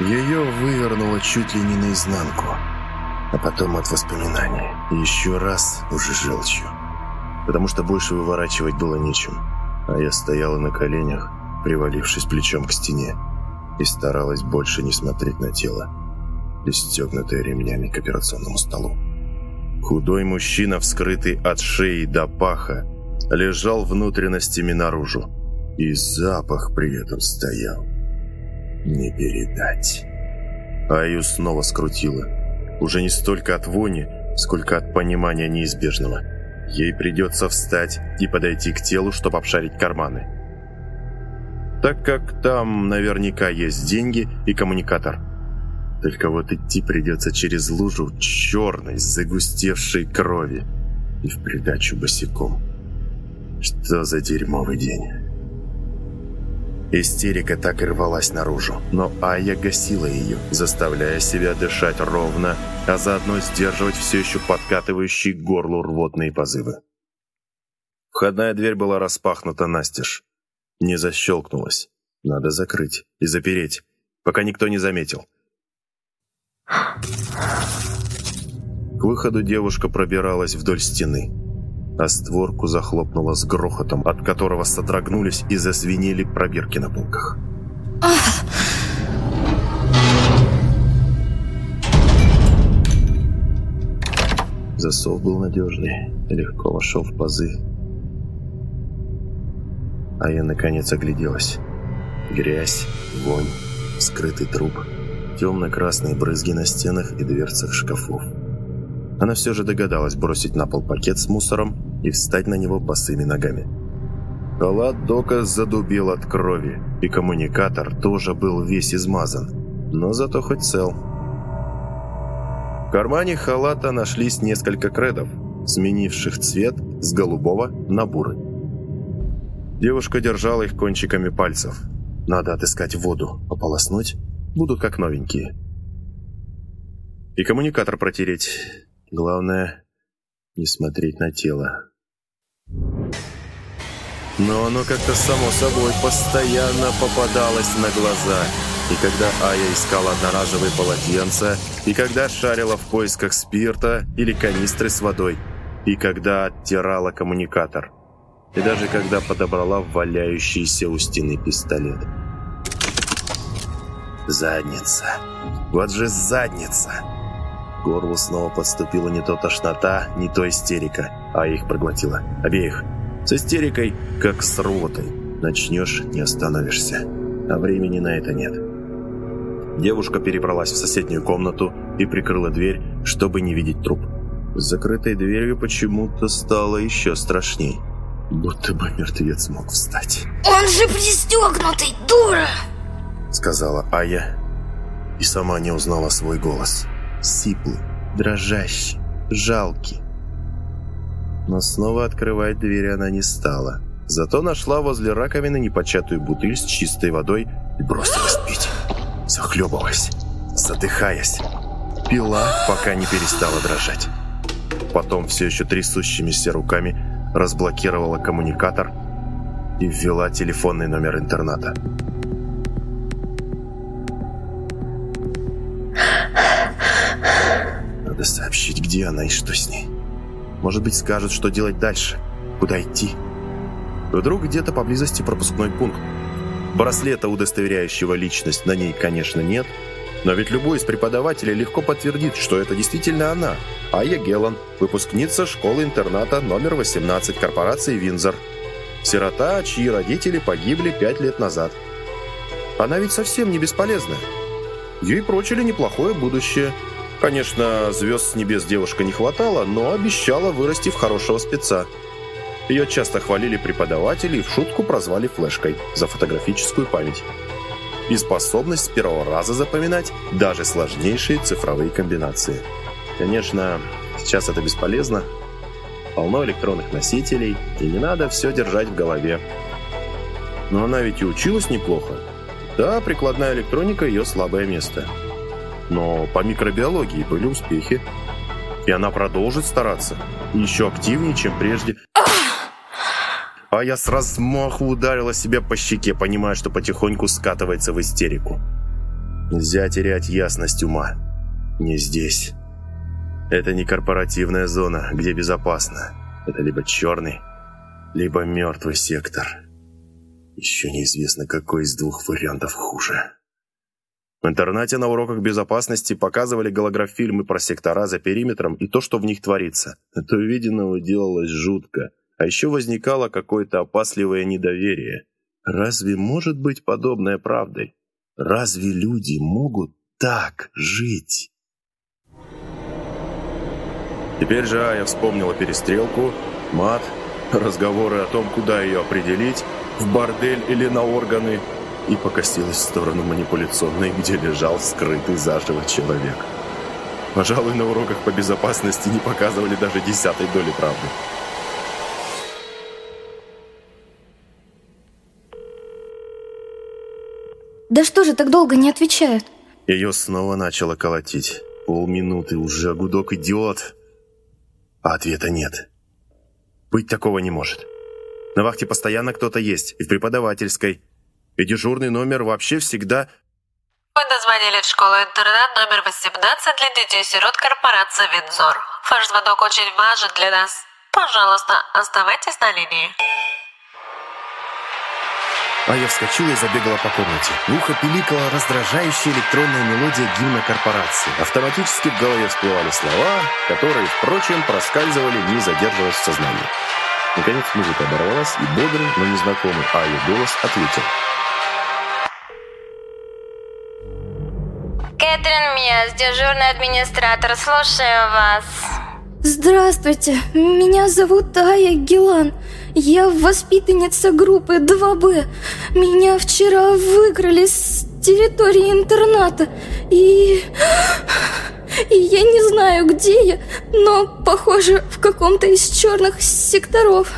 Ее вывернуло чуть ли не наизнанку, а потом от воспоминаний. Еще раз уже желчью. Потому что больше выворачивать было нечем. А я стояла на коленях, привалившись плечом к стене, и старалась больше не смотреть на тело, пристегнутое ремнями к операционному столу. Худой мужчина, вскрытый от шеи до паха, лежал внутренностями наружу, и запах при этом стоял не передать. Аю снова скрутила. Уже не столько от вони, сколько от понимания неизбежного. Ей придется встать и подойти к телу, чтобы обшарить карманы. Так как там наверняка есть деньги и коммуникатор. Только вот идти придется через лужу черной, загустевшей крови. И в придачу босиком. Что за дерьмовый день? Истерика так и рвалась наружу, но Ая гасила ее, заставляя себя дышать ровно, а заодно сдерживать все еще подкатывающие к горлу рвотные позывы. Входная дверь была распахнута настежь. Не защелкнулась. Надо закрыть и запереть, пока никто не заметил. К выходу девушка пробиралась вдоль стены а створку захлопнула с грохотом, от которого содрогнулись и зазвенели пробирки на полках. Засов был надежный, легко вошел в пазы. А я наконец огляделась. Грязь, вонь, скрытый труп, темно-красные брызги на стенах и дверцах шкафов. Она все же догадалась бросить на пол пакет с мусором и встать на него босыми ногами. Халат Дока задубил от крови, и коммуникатор тоже был весь измазан, но зато хоть цел. В кармане халата нашлись несколько кредов, сменивших цвет с голубого на бурый. Девушка держала их кончиками пальцев. Надо отыскать воду, ополоснуть, будут как новенькие. И коммуникатор протереть. Главное, не смотреть на тело. Но оно как-то само собой постоянно попадалось на глаза. И когда Ая искала одноразовые полотенца, и когда шарила в поисках спирта или канистры с водой, и когда оттирала коммуникатор, и даже когда подобрала валяющийся у стены пистолет. Задница. Вот же задница. Горлу снова подступила не то тошнота, не то истерика, а их проглотила. Обеих. С истерикой, как с рвотой. Начнешь, не остановишься. А времени на это нет. Девушка перебралась в соседнюю комнату и прикрыла дверь, чтобы не видеть труп. С закрытой дверью почему-то стало еще страшней. Будто бы мертвец мог встать. «Он же пристегнутый, дура!» Сказала Ая и сама не узнала свой голос. Сиплый, дрожащий, жалкий. Но снова открывать дверь она не стала. Зато нашла возле раковины непочатую бутыль с чистой водой и бросилась пить. Захлебываясь, задыхаясь. Пила, пока не перестала дрожать. Потом все еще трясущимися руками разблокировала коммуникатор и ввела телефонный номер интерната. Надо сообщить, где она и что с ней. Может быть, скажут, что делать дальше, куда идти. Вдруг где-то поблизости пропускной пункт. Браслета, удостоверяющего личность, на ней, конечно, нет. Но ведь любой из преподавателей легко подтвердит, что это действительно она. Ая Гелан, выпускница школы-интерната номер 18 корпорации «Винзор». Сирота, чьи родители погибли пять лет назад. Она ведь совсем не бесполезная. Ей прочили неплохое будущее – Конечно, звезд с небес девушка не хватало, но обещала вырасти в хорошего спеца. Ее часто хвалили преподаватели и в шутку прозвали флешкой за фотографическую память. И способность с первого раза запоминать даже сложнейшие цифровые комбинации. Конечно, сейчас это бесполезно. Полно электронных носителей, и не надо все держать в голове. Но она ведь и училась неплохо. Да, прикладная электроника ее слабое место – но по микробиологии были успехи. И она продолжит стараться. Еще активнее, чем прежде. А я с размаху ударила себя по щеке, понимая, что потихоньку скатывается в истерику. Нельзя терять ясность ума. Не здесь. Это не корпоративная зона, где безопасно. Это либо черный, либо мертвый сектор. Еще неизвестно, какой из двух вариантов хуже. В интернате на уроках безопасности показывали голограф-фильмы про сектора за периметром и то, что в них творится. От увиденного делалось жутко. А еще возникало какое-то опасливое недоверие. Разве может быть подобное правдой? Разве люди могут так жить? Теперь же Ая вспомнила перестрелку, мат, разговоры о том, куда ее определить, в бордель или на органы – и покосилась в сторону манипуляционной, где лежал скрытый заживо человек. Пожалуй, на уроках по безопасности не показывали даже десятой доли правды. Да что же так долго не отвечают? Ее снова начало колотить. Полминуты уже, гудок идиот. А ответа нет. Быть такого не может. На вахте постоянно кто-то есть, и в преподавательской, и дежурный номер вообще всегда... Вы дозвонили в школу-интернат номер 18 для детей-сирот корпорации «Винзор». Ваш звонок очень важен для нас. Пожалуйста, оставайтесь на линии. А я вскочила и забегала по комнате. В ухо пиликала раздражающая электронная мелодия гимна корпорации. Автоматически в голове всплывали слова, которые, впрочем, проскальзывали, не задерживаясь в сознании. Наконец музыка оборвалась, и бодрый, но незнакомый Аю голос ответил. Кэтрин Миас, дежурный администратор, слушаю вас. Здравствуйте, меня зовут Ая Гелан. Я воспитанница группы 2Б. Меня вчера выкрали с территории интерната. И... И я не знаю, где я, но, похоже, в каком-то из черных секторов.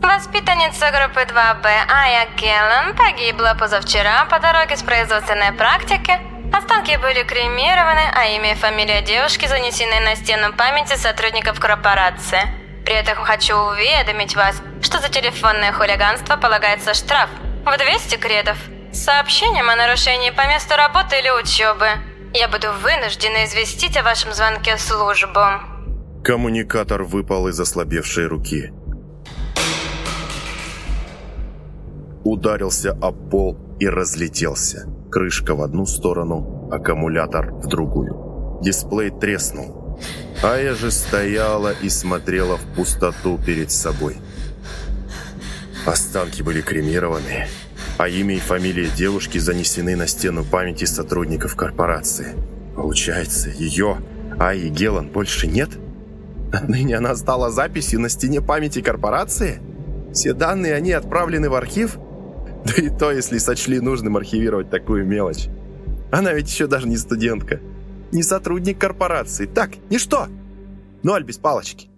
Воспитанница группы 2Б Ая Гелан погибла позавчера по дороге с производственной практики Останки были кремированы, а имя и фамилия девушки занесены на стену памяти сотрудников корпорации. При этом хочу уведомить вас, что за телефонное хулиганство полагается штраф в 200 кредов с сообщением о нарушении по месту работы или учебы. Я буду вынуждена известить о вашем звонке службу. Коммуникатор выпал из ослабевшей руки. Ударился об пол и разлетелся. Крышка в одну сторону, аккумулятор в другую. Дисплей треснул. Ая же стояла и смотрела в пустоту перед собой. Останки были кремированы, а имя и фамилия девушки занесены на стену памяти сотрудников корпорации. Получается, ее, Аи Гелан, больше нет? Отныне она стала записью на стене памяти корпорации? Все данные они отправлены в архив? Да и то, если сочли нужным архивировать такую мелочь. Она ведь еще даже не студентка. Не сотрудник корпорации. Так, ничто. Ноль без палочки.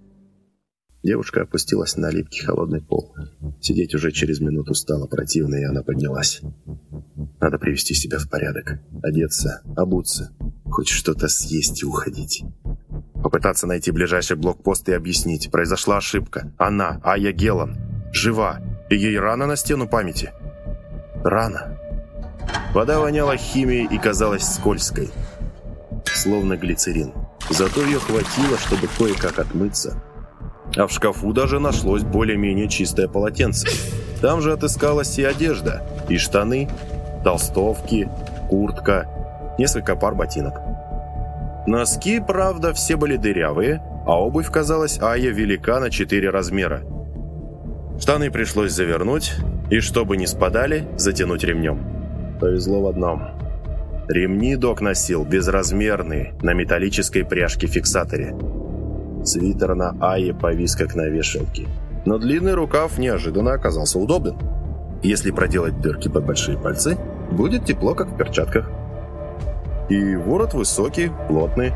Девушка опустилась на липкий холодный пол. Сидеть уже через минуту стало противно, и она поднялась. Надо привести себя в порядок. Одеться, обуться, хоть что-то съесть и уходить. Попытаться найти ближайший блокпост и объяснить. Произошла ошибка. Она, Ая Гелан, жива, и ей рано на стену памяти. Рано. Вода воняла химией и казалась скользкой, словно глицерин. Зато ее хватило, чтобы кое-как отмыться. А в шкафу даже нашлось более-менее чистое полотенце. Там же отыскалась и одежда, и штаны, толстовки, куртка, несколько пар ботинок. Носки, правда, все были дырявые, а обувь казалась Ая велика на 4 размера. Штаны пришлось завернуть, и чтобы не спадали, затянуть ремнем. Повезло в одном. Ремни док носил безразмерные, на металлической пряжке-фиксаторе. Свитер на Ае повис как на вешалке. Но длинный рукав неожиданно оказался удобным. Если проделать дырки под большие пальцы, будет тепло, как в перчатках. И ворот высокий, плотный,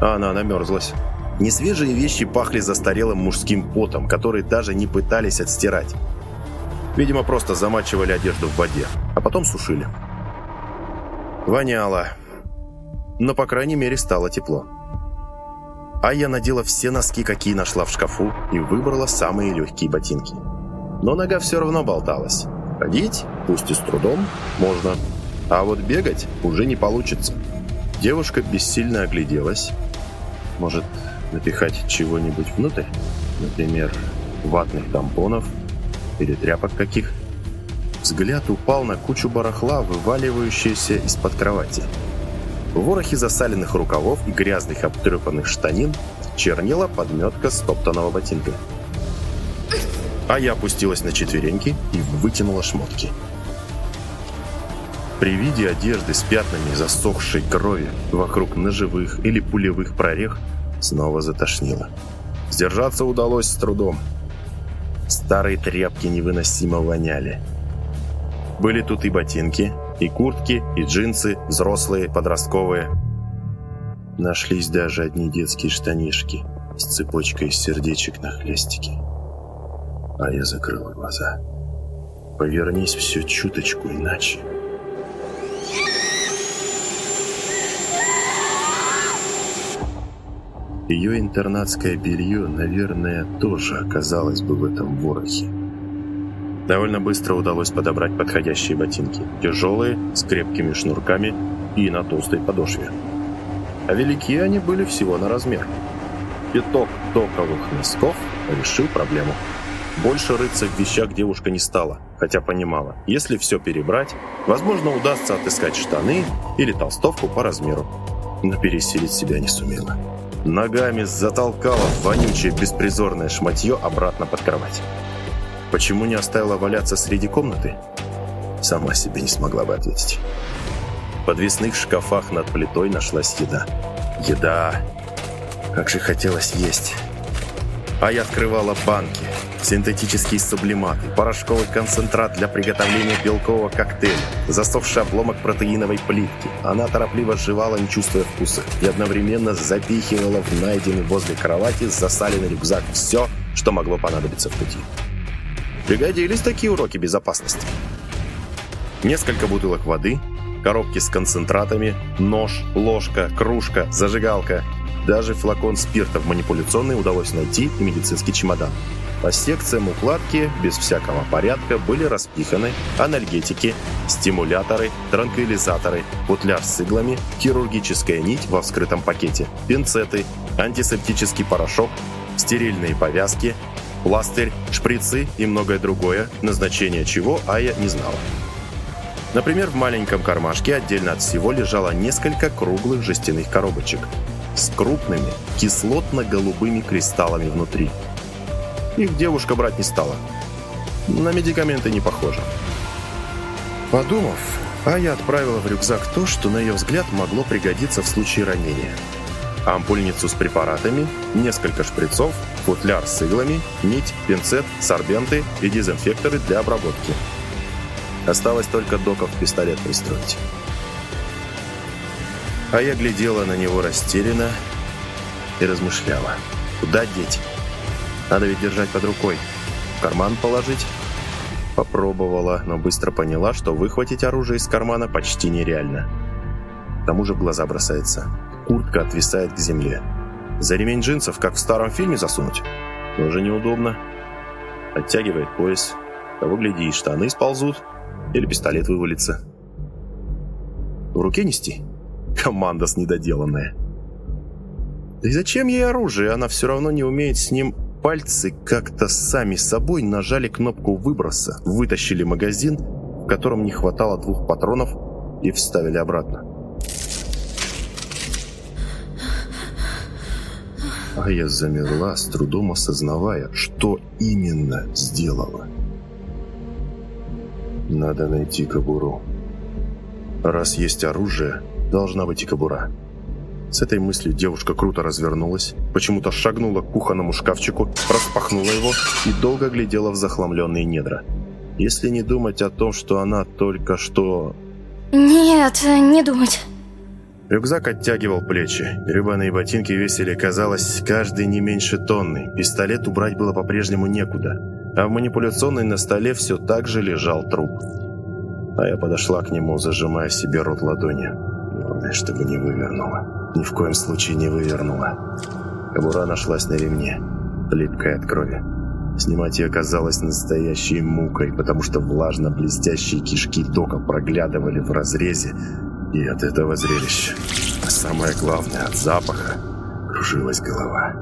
а она намерзлась. Несвежие вещи пахли застарелым мужским потом, который даже не пытались отстирать. Видимо, просто замачивали одежду в воде, а потом сушили. Воняло. Но, по крайней мере, стало тепло. А я надела все носки, какие нашла в шкафу, и выбрала самые легкие ботинки. Но нога все равно болталась. Ходить, пусть и с трудом, можно. А вот бегать уже не получится. Девушка бессильно огляделась. Может, напихать чего-нибудь внутрь? Например, ватных тампонов или тряпок каких? Взгляд упал на кучу барахла, вываливающуюся из-под кровати. В ворохе засаленных рукавов и грязных обтрепанных штанин чернела подметка стоптанного ботинка. А я опустилась на четвереньки и вытянула шмотки. При виде одежды с пятнами засохшей крови вокруг ножевых или пулевых прорех снова затошнило. Сдержаться удалось с трудом. Старые тряпки невыносимо воняли. Были тут и ботинки, и куртки, и джинсы, взрослые, подростковые. Нашлись даже одни детские штанишки с цепочкой сердечек на хлестике. А я закрыл глаза. Повернись все чуточку иначе. Ее интернатское белье, наверное, тоже оказалось бы в этом ворохе. Довольно быстро удалось подобрать подходящие ботинки. Тяжелые, с крепкими шнурками и на толстой подошве. А велики они были всего на размер. Пяток доковых носков решил проблему. Больше рыться в вещах девушка не стала, хотя понимала, если все перебрать, возможно, удастся отыскать штаны или толстовку по размеру. Но пересилить себя не сумела. Ногами затолкала вонючее беспризорное шматье обратно под кровать. Почему не оставила валяться среди комнаты? Сама себе не смогла бы ответить. В подвесных шкафах над плитой нашлась еда. Еда! Как же хотелось есть. А я открывала банки, синтетические сублиматы, порошковый концентрат для приготовления белкового коктейля, засохший обломок протеиновой плитки. Она торопливо жевала, не чувствуя вкуса, и одновременно запихивала в найденный возле кровати засаленный рюкзак все, что могло понадобиться в пути. Пригодились такие уроки безопасности. Несколько бутылок воды, коробки с концентратами, нож, ложка, кружка, зажигалка. Даже флакон спирта в манипуляционной удалось найти и медицинский чемодан. По секциям укладки без всякого порядка были распиханы анальгетики, стимуляторы, транквилизаторы, футляр с иглами, хирургическая нить во вскрытом пакете, пинцеты, антисептический порошок, стерильные повязки, пластырь, шприцы и многое другое, назначение чего Ая не знала. Например, в маленьком кармашке отдельно от всего лежало несколько круглых жестяных коробочек с крупными кислотно-голубыми кристаллами внутри – их девушка брать не стала. На медикаменты не похоже. Подумав, Ая отправила в рюкзак то, что, на ее взгляд, могло пригодиться в случае ранения. Ампульницу с препаратами, несколько шприцов, футляр с иглами, нить, пинцет, сорбенты и дезинфекторы для обработки. Осталось только доков пистолет пристроить. А я глядела на него растерянно и размышляла. Куда деть? Надо ведь держать под рукой. В карман положить? Попробовала, но быстро поняла, что выхватить оружие из кармана почти нереально. К тому же в глаза бросается. Куртка отвисает к земле. За ремень джинсов, как в старом фильме, засунуть? Тоже неудобно. Оттягивает пояс. Того гляди, и штаны сползут. Или пистолет вывалится. В руке нести? Команда с недоделанная. Да и зачем ей оружие? Она все равно не умеет с ним Пальцы как-то сами собой нажали кнопку выброса, вытащили магазин, в котором не хватало двух патронов, и вставили обратно. А я замерла, с трудом осознавая, что именно сделала. Надо найти кобуру. Раз есть оружие, должна быть и кобура. С этой мыслью девушка круто развернулась, почему-то шагнула к кухонному шкафчику, распахнула его и долго глядела в захламленные недра. Если не думать о том, что она только что... Нет, не думать. Рюкзак оттягивал плечи. Рыбаные ботинки весили, казалось, каждый не меньше тонны. Пистолет убрать было по-прежнему некуда. А в манипуляционной на столе все так же лежал труп. А я подошла к нему, зажимая себе рот ладонью. Главное, чтобы не вывернула. Ни в коем случае не вывернула. Кобура нашлась на ремне, липкая от крови. Снимать ее казалось настоящей мукой, потому что влажно-блестящие кишки дока проглядывали в разрезе, и от этого зрелища, а самое главное, от запаха, кружилась голова.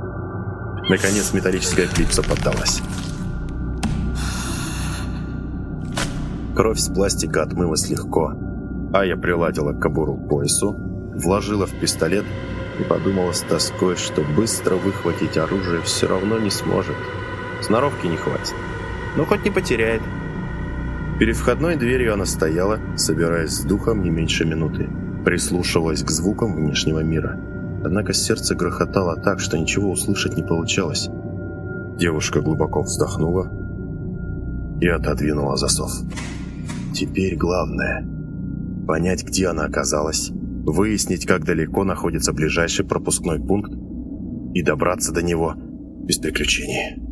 Наконец металлическая клипса поддалась. Кровь с пластика отмылась легко, а я приладила кобуру к поясу, вложила в пистолет и подумала с тоской, что быстро выхватить оружие все равно не сможет. Сноровки не хватит. Но хоть не потеряет. Перед входной дверью она стояла, собираясь с духом не меньше минуты. Прислушивалась к звукам внешнего мира. Однако сердце грохотало так, что ничего услышать не получалось. Девушка глубоко вздохнула и отодвинула засов. Теперь главное – понять, где она оказалась, выяснить, как далеко находится ближайший пропускной пункт и добраться до него без приключений.